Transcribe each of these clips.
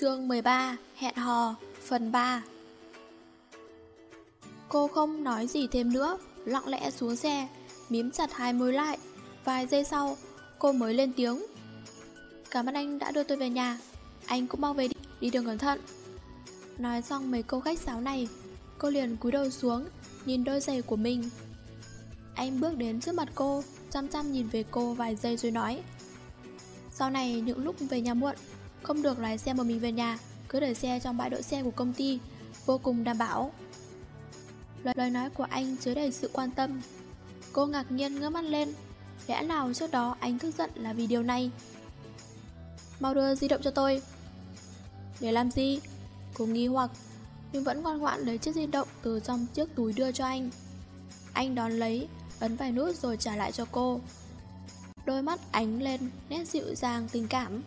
Chương 13 Hẹn hò Phần 3 Cô không nói gì thêm nữa Lặng lẽ xuống xe Mím chặt hai môi lại. Vài giây sau Cô mới lên tiếng. Cảm ơn anh đã đưa tôi về nhà. Anh cũng mau về đi, đi đường cẩn thận. Nói xong mấy câu khách sáo này Cô liền cúi đầu xuống Nhìn đôi giày của mình. Anh bước đến trước mặt cô Chăm chăm nhìn về cô vài giây rồi nói Sau này những lúc về nhà muộn không được lái xe một mình về nhà Cứ để xe trong bãi đỗ xe của công ty. Vô cùng đảm bảo. Lời, lời nói của anh chứa đầy sự quan tâm. Cô ngạc nhiên ngỡ mắt lên. Lẽ nào trước đó anh tức giận là vì điều này? Mau đưa di động cho tôi. Để làm gì? Cô nghi hoặc Nhưng vẫn ngoan ngoãn lấy chiếc di động từ trong chiếc túi đưa cho anh. Anh đón lấy Ấn vài nút rồi trả lại cho cô. Đôi mắt ánh lên Nét dịu dàng tình cảm.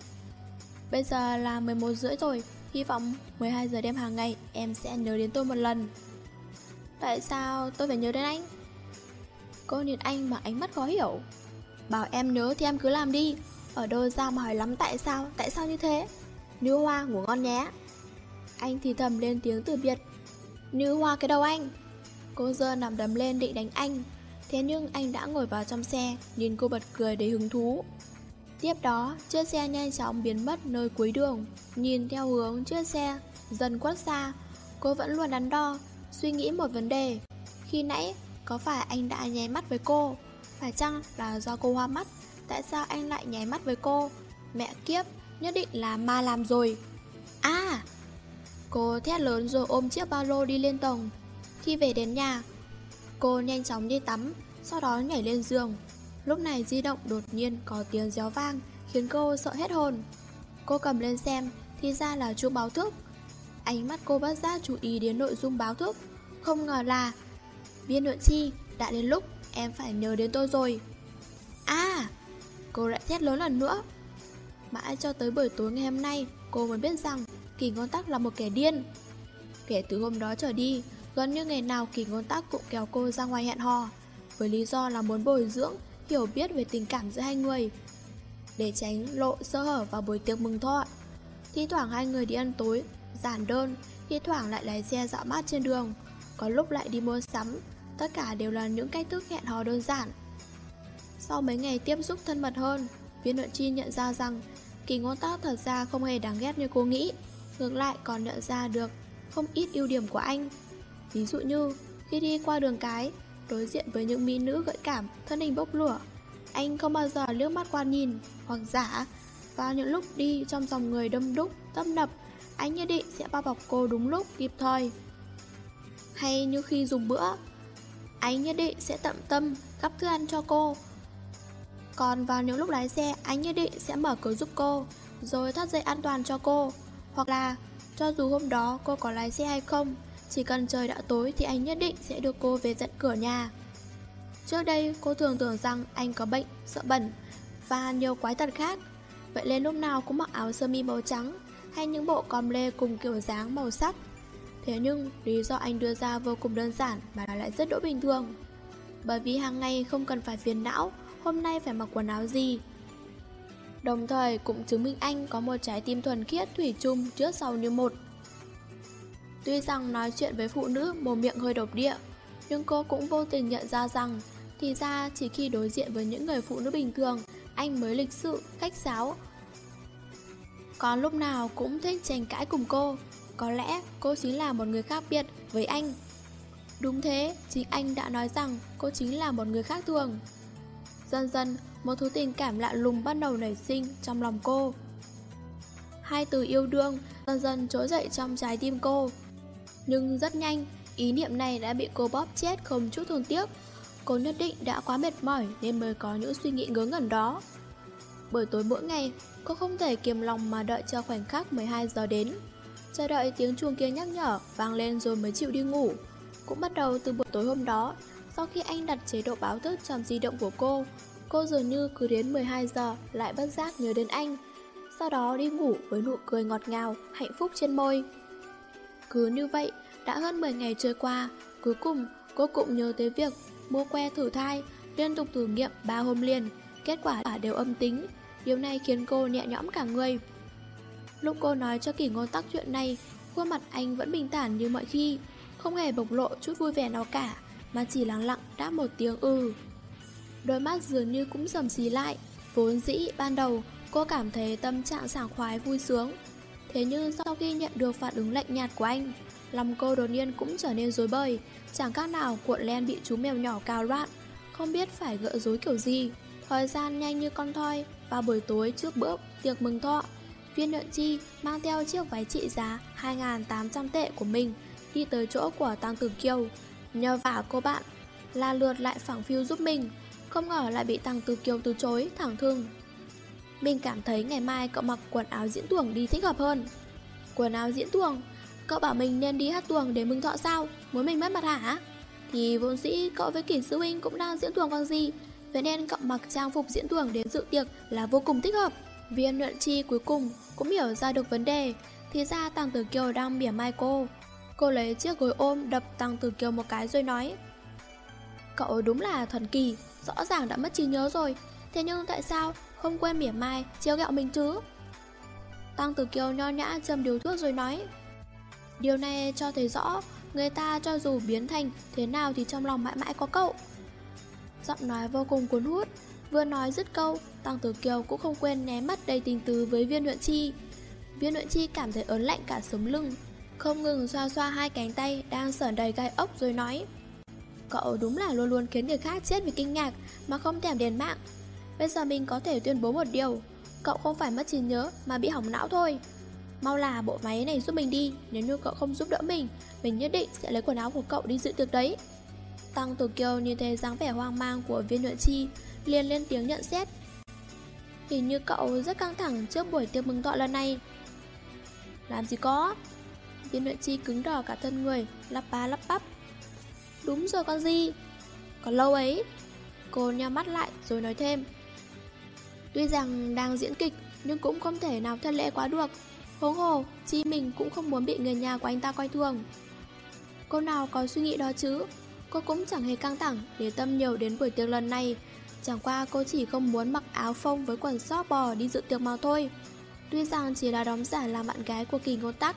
Bây giờ là 11 rưỡi rồi, Hy vọng 12 giờ đêm hàng ngày Em sẽ nhớ đến tôi một lần. Tại sao tôi phải nhớ đến anh? Cô nhìn anh mà ánh mắt khó hiểu. Bảo em nhớ thì em cứ làm đi. Ở đâu ra mà hỏi lắm tại sao Tại sao như thế? Nữ hoa ngủ ngon nhé. Anh thì thầm lên tiếng từ biệt. Nữ hoa cái đầu anh. Cô dơ nằm đấm lên định đánh anh. Thế nhưng anh đã ngồi vào trong xe, Nhìn cô bật cười để hứng thú. Tiếp đó, chiếc xe nhanh chóng biến mất nơi cuối đường. Nhìn theo hướng chiếc xe dần quất xa, cô vẫn luôn đắn đo, suy nghĩ một vấn đề. Khi nãy, có phải anh đã nháy mắt với cô? Phải chăng là do cô hoa mắt? Tại sao anh lại nháy mắt với cô? Mẹ kiếp, nhất định là ma làm rồi. À! Cô thét lớn rồi ôm chiếc ba lô đi lên tầng. Khi về đến nhà, cô nhanh chóng đi tắm, sau đó nhảy lên giường, Lúc này di động đột nhiên có tiếng réo vang, Khiến cô sợ hết hồn. Cô cầm lên xem, Thì ra là chuông báo thức. Ánh mắt cô bắt giác chú ý đến nội dung báo thức. Không ngờ là Viên nội chi, Đã đến lúc em phải nhớ đến tôi rồi. À Cô lại thét lớn lần nữa. Mãi cho tới buổi tối ngày hôm nay, Cô mới biết rằng Kỳ ngôn tắc là một kẻ điên. Kể từ hôm đó trở đi, Gần như ngày nào kỳ ngôn tắc cũng kéo cô ra ngoài hẹn hò, Với lý do là muốn bồi dưỡng hiểu biết về tình cảm giữa hai người để tránh lộ sơ hở vào buổi tiệc mừng thọ. Thi thoảng hai người đi ăn tối, giản đơn, thi thoảng lại lái xe dạo mát trên đường, có lúc lại đi mua sắm, tất cả đều là những cách thức hẹn hò đơn giản. Sau mấy ngày tiếp xúc thân mật hơn, viên luận chi nhận ra rằng kỳ ngôn tác thật ra không hề đáng ghét như cô nghĩ, ngược lại còn nhận ra được không ít ưu điểm của anh. Ví dụ như, khi đi qua đường cái, đối diện với những mỹ nữ gợi cảm, thân hình bốc lửa. Anh không bao giờ liếc mắt qua nhìn hoặc giả. Vào những lúc đi trong dòng người đông đúc, tấp nập, anh nhất định sẽ bao bọc cô đúng lúc, kịp thời. Hay như khi dùng bữa, anh nhất định sẽ tận tâm gắp thức ăn cho cô. Còn vào những lúc lái xe, anh nhất định sẽ mở cửa giúp cô, rồi thắt dây an toàn cho cô. Hoặc là, cho dù hôm đó cô có lái xe hay không, chỉ cần trời đã tối thì anh nhất định sẽ đưa cô về tận cửa nhà. Trước đây cô thường tưởng rằng anh có bệnh, sợ bẩn và nhiều quái tật khác. Vậy nên lúc nào cũng mặc áo sơ mi màu trắng hay những bộ com lê cùng kiểu dáng màu sắc. Thế nhưng lý do anh đưa ra vô cùng đơn giản mà lại rất đỗi bình thường. Bởi vì hàng ngày không cần phải phiền não hôm nay phải mặc quần áo gì. Đồng thời cũng chứng minh anh có một trái tim thuần khiết thủy chung trước sau như một. Tuy rằng nói chuyện với phụ nữ mồm miệng hơi độc địa, nhưng cô cũng vô tình nhận ra rằng thì ra chỉ khi đối diện với những người phụ nữ bình thường, anh mới lịch sự, khách sáo. Còn lúc nào cũng thích tranh cãi cùng cô, có lẽ cô chính là một người khác biệt với anh. Đúng thế, chính anh đã nói rằng cô chính là một người khác thường. Dần dần, một thứ tình cảm lạ lùng bắt đầu nảy sinh trong lòng cô. Hai từ yêu đương dần dần trỗi dậy trong trái tim cô. Nhưng rất nhanh, ý niệm này đã bị cô bóp chết không chút thương tiếc. Cô nhất định đã quá mệt mỏi nên mới có những suy nghĩ ngớ ngẩn đó. Buổi tối mỗi ngày, cô không thể kiềm lòng mà đợi cho khoảnh khắc 12 giờ đến. Chờ đợi tiếng chuông kia nhắc nhở vang lên rồi mới chịu đi ngủ. Cũng bắt đầu từ buổi tối hôm đó, sau khi anh đặt chế độ báo thức trong di động của cô, cô dường như cứ đến 12 giờ lại bất giác nhớ đến anh. Sau đó đi ngủ với nụ cười ngọt ngào, hạnh phúc trên môi. Cứ như vậy, đã hơn 10 ngày trôi qua, cuối cùng cô cũng nhớ tới việc mua que thử thai, liên tục thử nghiệm 3 hôm liền, kết quả đều âm tính. Điều này khiến cô nhẹ nhõm cả người. Lúc cô nói cho kỷ ngôn tắc chuyện này, khuôn mặt anh vẫn bình thản như mọi khi, không hề bộc lộ chút vui vẻ nào cả, mà chỉ lắng lặng đáp một tiếng ừ. Đôi mắt dường như cũng sầm xí lại, vốn dĩ ban đầu cô cảm thấy tâm trạng sảng khoái vui sướng. Thế nhưng sau khi nhận được phản ứng lạnh nhạt của anh, lòng cô đột nhiên cũng trở nên rối bời, chẳng khác nào cuộn len bị chú mèo nhỏ cào loạn, không biết phải gỡ rối kiểu gì. Thời gian nhanh như con thoi, vào buổi tối trước bữa tiệc mừng thọ, viên nhuận chi mang theo chiếc váy trị giá 2.800 tệ của mình đi tới chỗ của Tăng Tử Kiều. Nhờ vả cô bạn là lượt lại phẳng phiu giúp mình, không ngờ lại bị Tăng Tử Kiều từ chối thẳng thừng. Mình cảm thấy ngày mai cậu mặc quần áo diễn tuồng đi thích hợp hơn. Quần áo diễn tuồng? Cậu bảo mình nên đi hát tuồng để mừng thọ sao? Muốn mình mất mặt hả? Thì vốn sĩ cậu với kỷ sư huynh cũng đang diễn tuồng còn gì, Vậy nên cậu mặc trang phục diễn tuồng đến dự tiệc là vô cùng thích hợp Viên nhuận chi cuối cùng cũng hiểu ra được vấn đề, Thì ra Tăng Tử Kiều đang mỉa mai cô Cô lấy chiếc gối ôm đập Tăng Tử Kiều một cái rồi nói, Cậu đúng là thần kỳ, Rõ ràng đã mất trí nhớ rồi Thế nhưng tại sao không quên mỉa mai, chiếu gạo mình chứ. Tăng Tử Kiều nho nhã châm điều thuốc rồi nói, Điều này cho thấy rõ, Người ta cho dù biến thành thế nào thì trong lòng mãi mãi có cậu. Giọng nói vô cùng cuốn hút, Vừa nói dứt câu, Tăng Tử Kiều cũng không quên né mắt đầy tình tứ với viên luyện chi. Viên luyện chi cảm thấy ớn lạnh cả sống lưng, Không ngừng xoa xoa hai cánh tay Đang sởn đầy gai ốc rồi nói, Cậu đúng là luôn luôn khiến người khác chết vì kinh ngạc Mà không thèm đền mạng. Bây giờ mình có thể tuyên bố một điều. Cậu không phải mất trí nhớ mà bị hỏng não thôi. Mau là bộ máy này giúp mình đi. Nếu như cậu không giúp đỡ mình Mình nhất định sẽ lấy quần áo của cậu đi dự tiệc đấy. Tăng Tử Kiều nhìn thấy dáng vẻ hoang mang của viên nhuận chi, liền lên tiếng nhận xét. Hình như cậu rất căng thẳng trước buổi tiệc mừng thọ lần này. Làm gì có? Viên nhuận chi cứng đỏ cả thân người, Lắp ba lắp bắp. Đúng rồi con gì Còn lâu ấy? Cô nhắm mắt lại rồi nói thêm. Tuy rằng đang diễn kịch Nhưng cũng không thể nào thân lệ quá được. Huống hồ, chi mình cũng không muốn bị người nhà của anh ta coi thường. Cô nào có suy nghĩ đó chứ? Cô cũng chẳng hề căng thẳng để tâm nhiều đến buổi tiệc lần này. Chẳng qua cô chỉ không muốn mặc áo phông với quần sóc bò đi dự tiệc mà thôi. Tuy rằng chỉ là đóng giả là bạn gái của kỳ ngôn tắc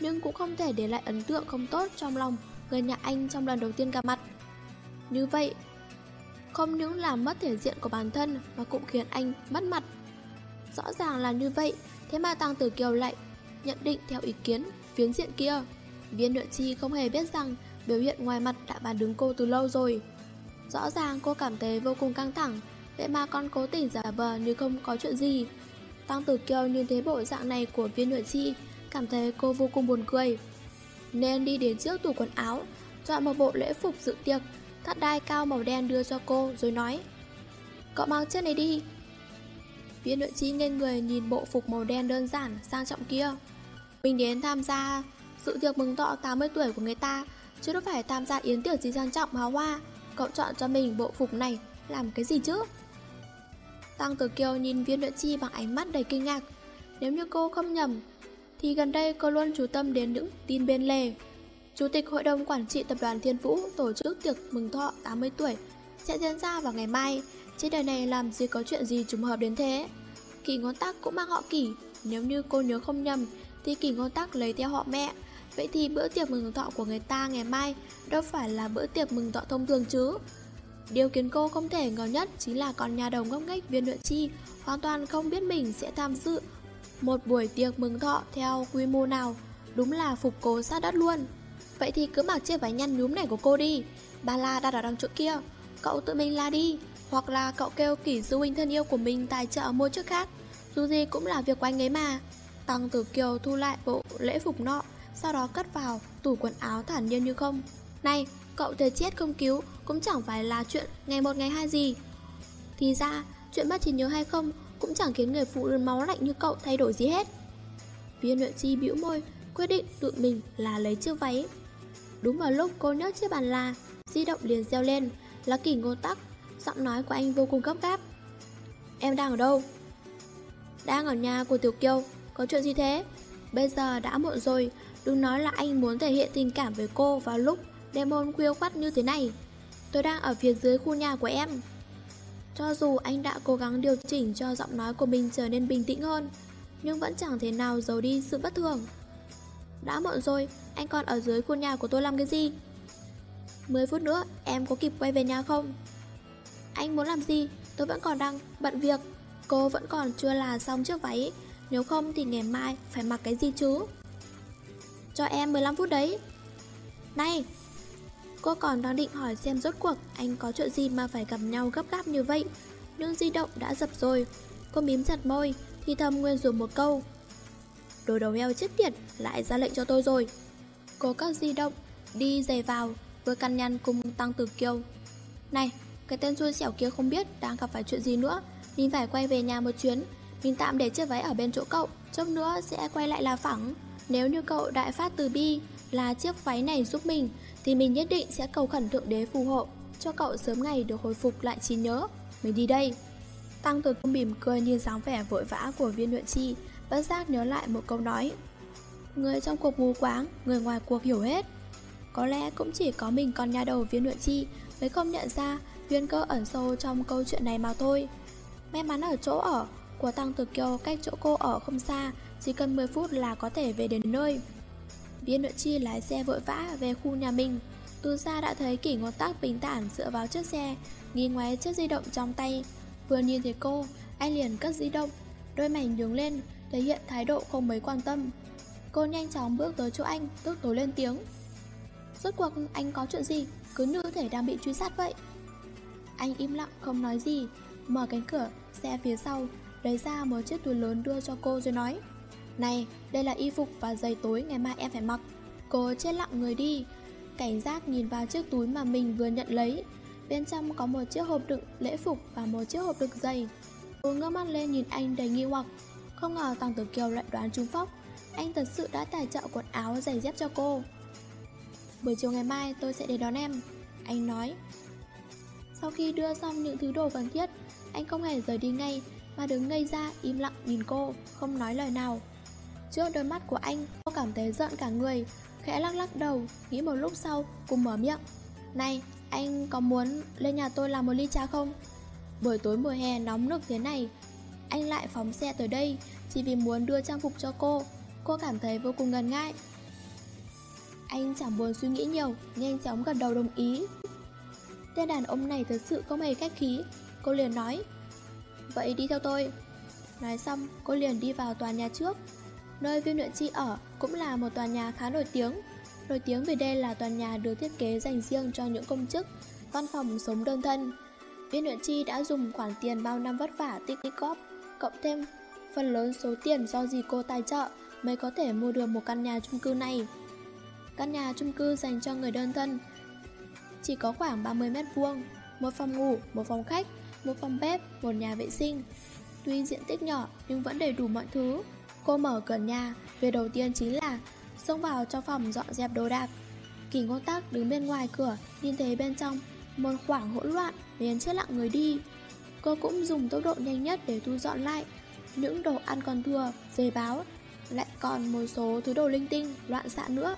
Nhưng cũng không thể để lại ấn tượng không tốt trong lòng người nhà anh trong lần đầu tiên gặp mặt. Như vậy không những làm mất thể diện của bản thân Mà cũng khiến anh mất mặt. Rõ ràng là như vậy, Thế mà Tăng Tử Kiều lại nhận định theo ý kiến phiến diện kia. Viên nhuận chi không hề biết rằng biểu hiện ngoài mặt đã bàn đứng cô từ lâu rồi. Rõ ràng cô cảm thấy vô cùng căng thẳng, Vậy mà con cố tình giả vờ như không có chuyện gì. Tăng Tử Kiều nhìn thấy bộ dạng này của viên nhuận chi, Cảm thấy cô vô cùng buồn cười. Nên đi đến trước tủ quần áo Chọn một bộ lễ phục dự tiệc Thắt đai cao màu đen đưa cho cô rồi nói Cậu mang chiếc này đi. Viên nội chi nên người nhìn bộ phục màu đen đơn giản, sang trọng kia. Mình đến tham gia sự tiệc mừng thọ 80 tuổi của người ta Chứ đâu phải tham gia yến tiệc gì sang trọng hào hoa. Cậu chọn cho mình bộ phục này Làm cái gì chứ? Tăng Tử Kiều nhìn viên nội chi bằng ánh mắt đầy kinh ngạc. Nếu như cô không nhầm Thì gần đây cô luôn chú tâm đến những tin bên lề. Chủ tịch Hội đồng Quản trị Tập đoàn Thiên Vũ tổ chức tiệc mừng thọ 80 tuổi sẽ diễn ra vào ngày mai. Trên đời này làm gì có chuyện gì trùng hợp đến thế? Kỳ ngón tắc cũng mang họ kỳ Nếu như cô nhớ không nhầm, Thì kỳ ngón tắc lấy theo họ mẹ. Vậy thì bữa tiệc mừng thọ của người ta ngày mai Đâu phải là bữa tiệc mừng thọ thông thường chứ? Điều khiến cô không thể ngờ nhất Chính là con nhà đồng ngốc nghếch viên nội chi Hoàn toàn không biết mình sẽ tham dự Một buổi tiệc mừng thọ theo quy mô nào. Đúng là phục cố sát đất luôn. Vậy thì cứ mặc chiếc váy nhăn nhúm này của cô đi. Ba la đặt ở đằng chỗ kia. Cậu tự mình la đi. Hoặc là cậu kêu kỷ du huynh thân yêu của mình tài trợ mua trước khác. Dù gì cũng là việc của anh ấy mà. Tăng Tử Kiều thu lại bộ lễ phục nọ Sau đó cất vào tủ quần áo thản nhiên như không. Này, cậu thể chết không cứu Cũng chẳng phải là chuyện ngày một ngày hai gì. Thì ra, chuyện mất trí nhớ hay không Cũng chẳng khiến người phụ nữ máu lạnh như cậu thay đổi gì hết. Viên luyện chi bĩu môi Quyết định tự mình là lấy chiếc váy. Đúng vào lúc cô nhấc chiếc bàn là, Di động liền reo lên, Là kỳ ngô tắc, Giọng nói của anh vô cùng gấp gáp Em đang ở đâu? Đang ở nhà của Tiểu Kiều, Có chuyện gì thế? Bây giờ đã muộn rồi, Đừng nói là anh muốn thể hiện tình cảm với cô vào lúc đêm hôm khuya khoắt như thế này Tôi đang ở phía dưới khu nhà của em Cho dù anh đã cố gắng điều chỉnh cho giọng nói của mình trở nên bình tĩnh hơn, Nhưng vẫn chẳng thể nào giấu đi sự bất thường đã muộn rồi, Anh còn ở dưới khu nhà của tôi làm cái gì? 10 phút nữa, em có kịp quay về nhà không? Anh muốn làm gì? Tôi vẫn còn đang bận việc. Cô vẫn còn chưa là xong chiếc váy. Nếu không thì ngày mai phải mặc cái gì chứ? Cho em 15 phút đấy. Này, Cô còn đang định hỏi xem rốt cuộc Anh có chuyện gì mà phải gặp nhau gấp gáp như vậy. Nhưng di động đã dập rồi. Cô mím chặt môi, Thì thầm nguyên rủa một câu. Đồ đầu heo chết tiệt Lại ra lệnh cho tôi rồi. Cô các di động Đi dày vào, Vừa căn nhăn cùng tăng tử kiêu. Này, cái tên xui xẻo kia không biết đang gặp phải chuyện gì nữa. Mình phải quay về nhà một chuyến. Mình tạm để chiếc váy ở bên chỗ cậu, Chốc nữa sẽ quay lại là phẳng. Nếu như cậu đại phát từ bi Là chiếc váy này giúp mình, Thì mình nhất định sẽ cầu khẩn thượng đế phù hộ, Cho cậu sớm ngày được hồi phục lại trí nhớ. Mình đi đây. Tăng từ công mỉm cười nhìn dáng vẻ vội vã của viên luyện chi. Bất giác nhớ lại một câu nói Người trong cuộc mù quáng Người ngoài cuộc hiểu hết. Có lẽ cũng chỉ có mình con nhà đầu viên luyện chi Mới không nhận ra Duyên cơ ẩn sâu trong câu chuyện này mà thôi. May mắn ở chỗ ở của Tăng Tử Kiều cách chỗ cô ở không xa Chỉ cần 10 phút là có thể về đến nơi. Viên nội chi lái xe vội vã về khu nhà mình. Từ xa đã thấy kỷ ngôn tắc bình tản dựa vào chiếc xe Nghi ngoái chiếc di động trong tay. Vừa nhìn thấy cô, anh liền cất di động Đôi mảnh nhướng lên, thể hiện thái độ không mấy quan tâm. Cô nhanh chóng bước tới chỗ anh, tức tối lên tiếng. Rốt cuộc anh có chuyện gì, cứ như thể đang bị truy sát vậy. Anh im lặng không nói gì. Mở cánh cửa xe phía sau Lấy ra một chiếc túi lớn đưa cho cô rồi nói Này đây là y phục và giày tối ngày mai em phải mặc. Cô chết lặng người đi. Cảnh giác nhìn vào chiếc túi mà mình vừa nhận lấy. Bên trong có một chiếc hộp đựng lễ phục và một chiếc hộp đựng giày. Cô ngơ mắt lên nhìn anh đầy nghi hoặc. Không ngờ Tăng Tử Kiều lại đoán trúng phóc Anh thật sự đã tài trợ quần áo giày dép cho cô Buổi chiều ngày mai tôi sẽ đến đón em Anh nói sau khi đưa xong những thứ đồ cần thiết, anh không hề rời đi ngay, mà đứng ngây ra im lặng nhìn cô, không nói lời nào. Trước đôi mắt của anh, cô cảm thấy giận cả người, khẽ lắc lắc đầu, nghĩ một lúc sau, cùng mở miệng. Này, anh có muốn lên nhà tôi làm một ly trà không? Buổi tối mùa hè nóng nực thế này, anh lại phóng xe tới đây chỉ vì muốn đưa trang phục cho cô. Cô cảm thấy vô cùng ngần ngại. Anh chẳng buồn suy nghĩ nhiều, nhanh chóng gật đầu đồng ý. Tên đàn ông này thật sự không hề khách khí Cô liền nói Vậy đi theo tôi Nói xong cô liền đi vào tòa nhà trước Nơi viên luyện chi ở cũng là một tòa nhà khá nổi tiếng Nổi tiếng vì đây là tòa nhà được thiết kế dành riêng cho những công chức Văn phòng sống đơn thân Viên luyện chi đã dùng khoản tiền bao năm vất vả tích tích góp Cộng thêm phần lớn số tiền do dì cô tài trợ Mới có thể mua được một căn nhà chung cư này Căn nhà chung cư dành cho người đơn thân chỉ có khoảng 30 mét vuông, một phòng ngủ, một phòng khách, một phòng bếp, một nhà vệ sinh. Tuy diện tích nhỏ nhưng vẫn đầy đủ mọi thứ. Cô mở cửa nhà, việc đầu tiên chính là xông vào trong phòng dọn dẹp đồ đạc. Kỳ ngôn tắc đứng bên ngoài cửa, nhìn thấy bên trong một khoảng hỗn loạn liền chết lặng người đi. Cô cũng dùng tốc độ nhanh nhất để thu dọn lại những đồ ăn còn thừa, dề báo, lại còn một số thứ đồ linh tinh, loạn xạ nữa.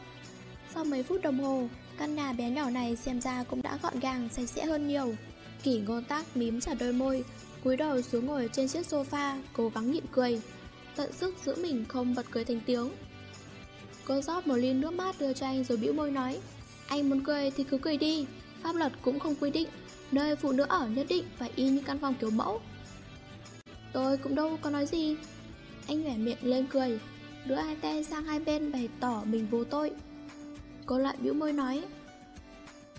Sau mấy phút đồng hồ, Căn nhà bé nhỏ này xem ra cũng đã gọn gàng, sạch sẽ hơn nhiều. Kỷ ngôn tác mím chặt đôi môi, cúi đầu xuống ngồi trên chiếc sofa, cố gắng nhịn cười. Tận sức giữ mình không bật cười thành tiếng. Cô rót một ly nước mát đưa cho anh rồi bĩu môi nói Anh muốn cười thì cứ cười đi Pháp luật cũng không quy định Nơi phụ nữ ở nhất định phải y như căn phòng kiểu mẫu. Tôi cũng đâu có nói gì. Anh vẻ miệng lên cười Đưa hai tay sang hai bên bày tỏ mình vô tội. Cô lại bĩu môi nói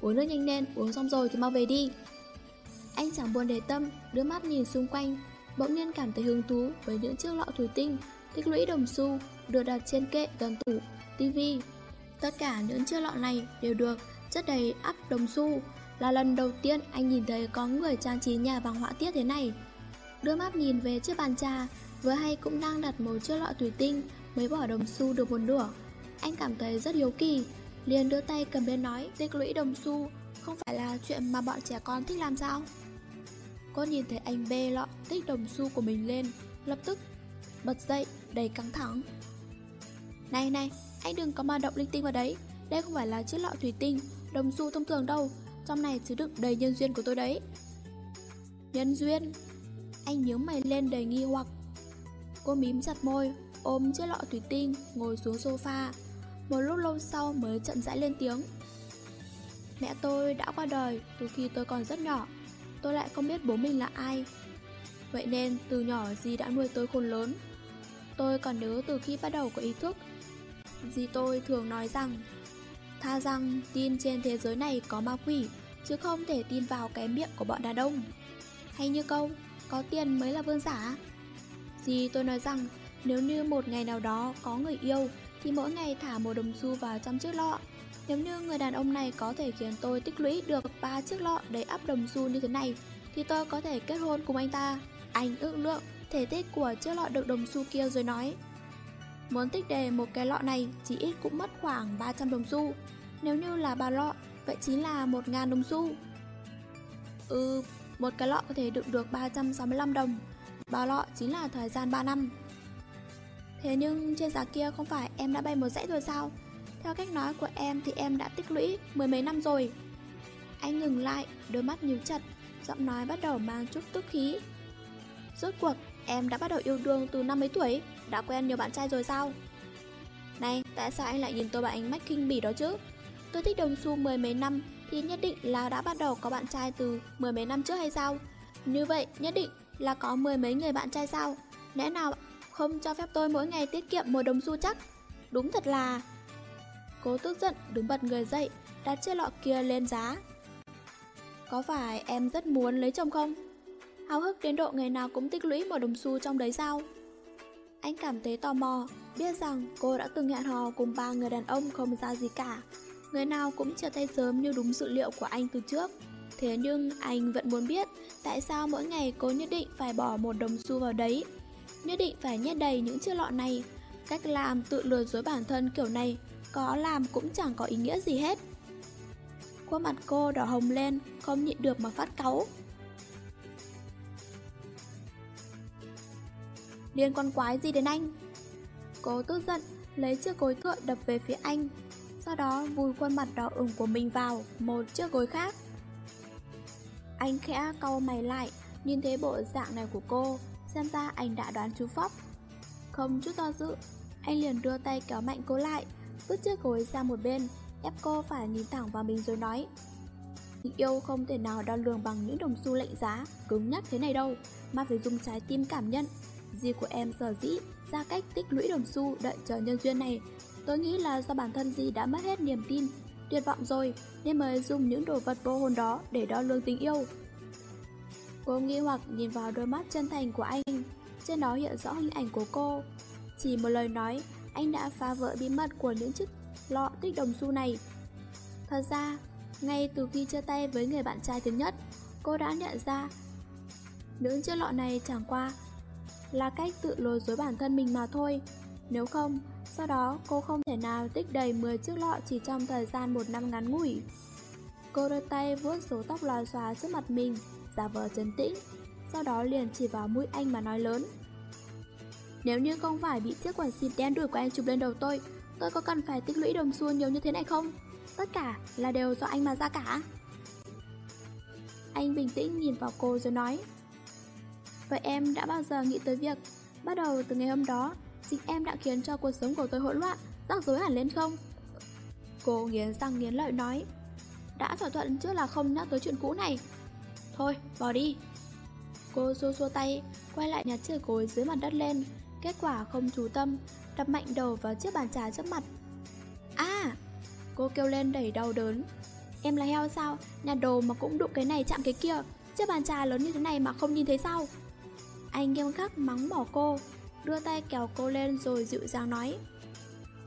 Uống nước nhanh lên, uống xong rồi thì mau về đi. Anh chẳng buồn để tâm, đưa mắt nhìn xung quanh Bỗng nhiên cảm thấy hứng thú với những chiếc lọ thủy tinh Tích lũy đồng xu được đặt trên kệ gần tủ, tivi Tất cả những chiếc lọ này đều được chất đầy ắp đồng xu là lần đầu tiên anh nhìn thấy có người trang trí nhà bằng họa tiết thế này. Đưa mắt nhìn về chiếc bàn trà, Vừa hay cũng đang đặt một chiếc lọ thủy tinh Mới bỏ đồng xu được một nửa. Anh cảm thấy rất hiếu kỳ, liền đưa tay cầm lên nói, tích lũy đồng xu, không phải là chuyện mà bọn trẻ con thích làm sao? Cô nhìn thấy anh bê lọ tích đồng xu của mình lên, Lập tức bật dậy, đầy căng thẳng. Này này, anh đừng có mà động linh tinh vào đấy, Đây không phải là chiếc lọ thủy tinh, Đồng xu thông thường đâu trong này chứa đựng đầy nhân duyên của tôi đấy Nhân duyên Anh nhớ mày lên đầy nghi hoặc Cô mím chặt môi, ôm chiếc lọ thủy tinh, ngồi xuống sofa. Một lúc lâu sau mới chậm rãi lên tiếng. Mẹ tôi đã qua đời từ khi tôi còn rất nhỏ. Tôi lại không biết bố mình là ai. Vậy nên từ nhỏ dì đã nuôi tôi khôn lớn. Tôi còn nhớ từ khi bắt đầu có ý thức. Dì tôi thường nói rằng Tha rằng tin trên thế giới này có ma quỷ, Chứ không thể tin vào cái miệng của bọn đàn ông. Hay như câu, Có tiền mới là vương giả. Dì tôi nói rằng, Nếu như một ngày nào đó có người yêu, Thì mỗi ngày thả một đồng xu vào trong chiếc lọ. Nếu như người đàn ông này có thể khiến tôi tích lũy được ba chiếc lọ đầy ắp đồng xu như thế này, Thì tôi có thể kết hôn cùng anh ta. Anh ước lượng thể tích của chiếc lọ đựng đồng xu kia rồi nói. Muốn tích đề một cái lọ này chỉ ít cũng mất khoảng 300 đồng xu. Nếu như là ba lọ, vậy chính là 1.000 đồng xu. Ừ, một cái lọ có thể đựng được 365 đồng. Ba lọ chính là thời gian 3 năm. Thế nhưng trên giá kia không phải em đã bay một dãy rồi sao? Theo cách nói của em thì em đã tích lũy mười mấy năm rồi. Anh ngừng lại, đôi mắt nhíu chặt Giọng nói bắt đầu mang chút tức khí. Rốt cuộc Em đã bắt đầu yêu đương từ năm mấy tuổi? Đã quen nhiều bạn trai rồi sao? Này, tại sao anh lại nhìn tôi bằng ánh mắt kinh bỉ đó chứ? Tôi thích đồng xu mười mấy năm Thì nhất định là đã bắt đầu có bạn trai từ mười mấy năm trước hay sao? Như vậy, nhất định là có mười mấy người bạn trai sao? Lẽ nào không cho phép tôi mỗi ngày tiết kiệm một đồng xu chắc? Đúng thật là. Cố tức giận, đứng bật người dậy, Đặt chiếc lọ kia lên giá. Có phải em rất muốn lấy chồng không? Háo hức đến độ ngày nào cũng tích lũy một đồng xu trong đấy sao? Anh cảm thấy tò mò, biết rằng cô đã từng hẹn hò cùng ba người đàn ông không ra gì cả. Người nào cũng chia tay sớm như đúng dự liệu của anh từ trước. Thế nhưng anh vẫn muốn biết tại sao mỗi ngày cô nhất định phải bỏ một đồng xu vào đấy. Nhất định phải nhét đầy những chiếc lọ này. Cách làm tự lừa dối bản thân kiểu này có làm cũng chẳng có ý nghĩa gì hết. Khuôn mặt cô đỏ hồng lên, không nhịn được mà phát cáu. Liên quan quái gì đến anh? Cô tức giận, Lấy chiếc gối thượng đập về phía anh. Sau đó, vùi khuôn mặt đỏ ửng của mình vào Một chiếc gối khác. Anh khẽ cau mày lại, Nhìn thấy bộ dạng này của cô, Xem ra anh đã đoán chú Phóc. Không chút do dự, Anh liền đưa tay kéo mạnh cô lại, Vứt chiếc gối ra một bên, Ép cô phải nhìn thẳng vào mình rồi nói, Tình yêu không thể nào đo lường bằng những đồng xu lệnh giá, Cứng nhắc thế này đâu, Mà phải dùng trái tim cảm nhận. Di của em sở dĩ ra cách tích lũy đồng xu đợi chờ nhân duyên này. Tôi nghĩ là do bản thân Di đã mất hết niềm tin, tuyệt vọng rồi nên mới dùng những đồ vật vô hồn đó để đo lường tình yêu. Cô nghi hoặc nhìn vào đôi mắt chân thành của anh, trên đó hiện rõ hình ảnh của cô. Chỉ một lời nói, anh đã phá vỡ bí mật của những chiếc lọ tích đồng xu này. Thật ra, ngay từ khi chia tay với người bạn trai thứ nhất, cô đã nhận ra những chiếc lọ này chẳng qua là cách tự lừa dối bản thân mình mà thôi. Nếu không, sau đó cô không thể nào tích đầy 10 chiếc lọ chỉ trong thời gian một năm ngắn ngủi. Cô đưa tay vuốt số tóc lòi xòa trước mặt mình, giả vờ trấn tĩnh, sau đó liền chỉ vào mũi anh mà nói lớn. Nếu như không phải bị chiếc quần xịt đen đuổi của anh chụp lên đầu tôi, tôi có cần phải tích lũy đồng xu nhiều như thế này không? Tất cả là đều do anh mà ra cả. Anh bình tĩnh nhìn vào cô rồi nói Vậy em đã bao giờ nghĩ tới việc Bắt đầu từ ngày hôm đó, Chính em đã khiến cho cuộc sống của tôi hỗn loạn, Rắc rối hẳn lên không? Cô nghiến răng nghiến lợi nói, Đã thỏa thuận trước là không nhắc tới chuyện cũ này. Thôi, bỏ đi. Cô xua xua tay, Quay lại nhặt chiếc gối dưới mặt đất lên, Kết quả không chú tâm, Đập mạnh đầu vào chiếc bàn trà trước mặt. À Cô kêu lên đầy đau đớn. Em là heo sao? Nhà đồ mà cũng đụng cái này chạm cái kia, Chiếc bàn trà lớn như thế này mà không nhìn thấy sao? Anh nghiêm khắc mắng mỏ cô, Đưa tay kéo cô lên rồi dịu dàng nói,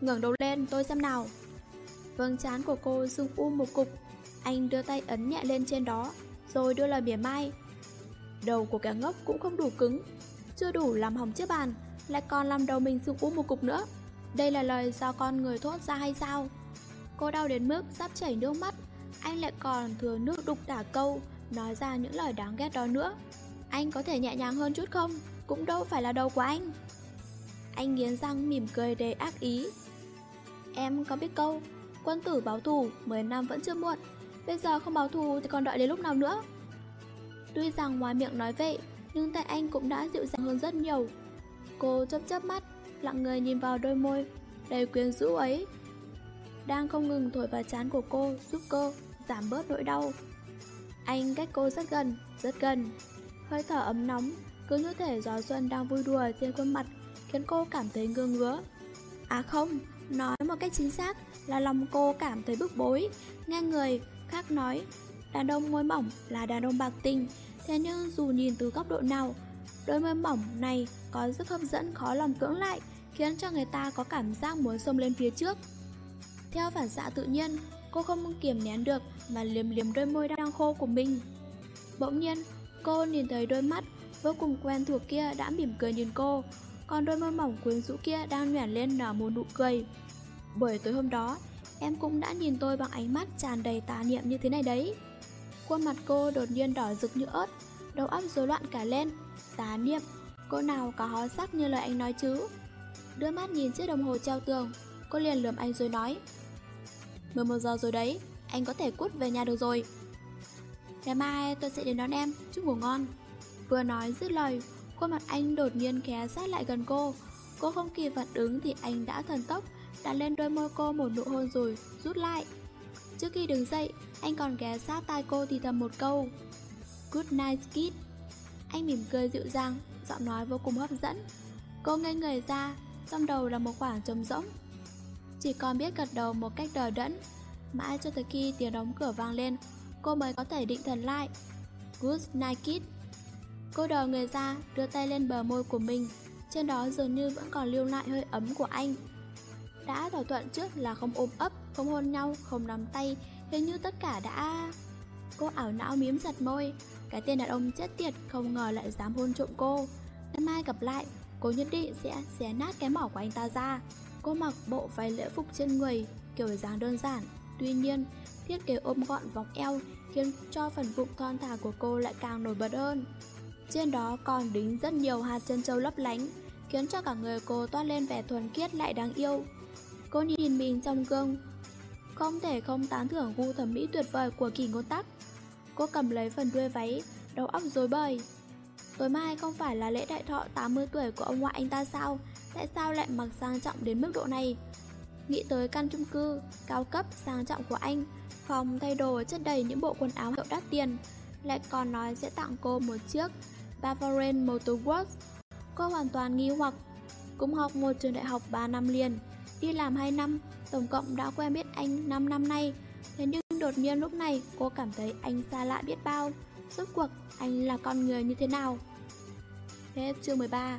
ngẩng đầu lên, tôi xem nào. Vâng chán của cô rung u một cục. Anh đưa tay ấn nhẹ lên trên đó, Rồi đưa lời mỉa mai. Đầu của kẻ ngốc cũng không đủ cứng, Chưa đủ làm hỏng chiếc bàn, Lại còn làm đầu mình rung u một cục nữa. Đây là lời do con người thốt ra hay sao? Cô đau đến mức sắp chảy nước mắt, Anh lại còn thừa nước đục đả câu, Nói ra những lời đáng ghét đó nữa anh có thể nhẹ nhàng hơn chút không? Cũng đâu phải là đầu của anh Anh nghiến răng mỉm cười đầy ác ý Em có biết câu Quân tử báo thù 10 năm vẫn chưa muộn Bây giờ không báo thù thì còn đợi đến lúc nào nữa Tuy rằng ngoài miệng nói vậy Nhưng tay anh cũng đã dịu dàng hơn rất nhiều Cô chớp chớp mắt, lặng người nhìn vào đôi môi đầy quyến rũ ấy. Đang không ngừng thổi vào chán của cô, giúp cô giảm bớt nỗi đau. Anh cách cô rất gần, rất gần. Hơi thở ấm nóng, cứ như thể gió xuân đang vui đùa trên khuôn mặt, khiến cô cảm thấy ngơ ngứa. À không, nói một cách chính xác là lòng cô cảm thấy bức bối. Nghe người khác nói, đàn ông môi mỏng là đàn ông bạc tình, thế nhưng dù nhìn từ góc độ nào, đôi môi mỏng này có sức hấp dẫn khó lòng cưỡng lại, khiến cho người ta có cảm giác muốn xông lên phía trước. Theo phản xạ tự nhiên, cô không kiềm nén được mà liếm liếm đôi môi đang khô của mình. Bỗng nhiên, cô nhìn thấy đôi mắt vô cùng quen thuộc kia đã mỉm cười nhìn cô, còn đôi môi mỏng quyến rũ kia đang nhoẻn lên nở một nụ cười. Bởi tối hôm đó, em cũng đã nhìn tôi bằng ánh mắt tràn đầy tà niệm như thế này đấy. Khuôn mặt cô đột nhiên đỏ rực như ớt, đầu óc rối loạn cả lên. Tà niệm, cô nào có hó sắc như lời anh nói chứ? Đưa mắt nhìn chiếc đồng hồ treo tường, cô liền lườm anh rồi nói. 11 giờ rồi đấy, anh có thể cút về nhà được rồi. Ngày mai tôi sẽ đến đón em, chúc ngủ ngon. Vừa nói dứt lời, khuôn mặt anh đột nhiên ghé sát lại gần cô. Cô không kịp phản ứng thì anh đã thần tốc, đặt lên đôi môi cô một nụ hôn rồi, rút lại. Trước khi đứng dậy, anh còn ghé sát tai cô thì thầm một câu. Good night, kid. Anh mỉm cười dịu dàng, giọng nói vô cùng hấp dẫn. Cô ngây người ra, trong đầu là một khoảng trống rỗng. Chỉ còn biết gật đầu một cách đờ đẫn. Mãi cho tới khi tiếng đóng cửa vang lên, cô mới có thể định thần lại. Good night, kid. Cô đờ người ra, đưa tay lên bờ môi của mình, trên đó dường như vẫn còn lưu lại hơi ấm của anh. Đã thỏa thuận trước là không ôm ấp, không hôn nhau, không nắm tay, hình như tất cả đã... Cô ảo não miếm chặt môi, cái tên đàn ông chết tiệt không ngờ lại dám hôn trộm cô. Ngày mai gặp lại, cô nhất định sẽ xé nát cái mỏ của anh ta ra. Cô mặc bộ váy lễ phục trên người, kiểu dáng đơn giản. Tuy nhiên, thiết kế ôm gọn vòng eo khiến cho phần bụng thon thả của cô lại càng nổi bật hơn. Trên đó còn đính rất nhiều hạt chân châu lấp lánh, khiến cho cả người cô toát lên vẻ thuần khiết lại đáng yêu. Cô nhìn mình trong gương, không thể không tán thưởng gu thẩm mỹ tuyệt vời của kỳ ngôn tắc. Cô cầm lấy phần đuôi váy, đầu óc rối bời. Tối mai không phải là lễ đại thọ 80 tuổi của ông ngoại anh ta sao? Tại sao lại mặc sang trọng đến mức độ này? Nghĩ tới căn chung cư, cao cấp, sang trọng của anh, phòng thay đồ chất đầy những bộ quần áo hiệu đắt tiền, lại còn nói sẽ tặng cô một chiếc Bavarian Motorworks. Cô hoàn toàn nghi hoặc. Cũng học một trường đại học 3 năm liền, đi làm 2 năm, tổng cộng đã quen biết anh 5 năm nay. Thế nhưng đột nhiên lúc này cô cảm thấy anh xa lạ biết bao. Rốt cuộc anh là con người như thế nào? Hết chương 13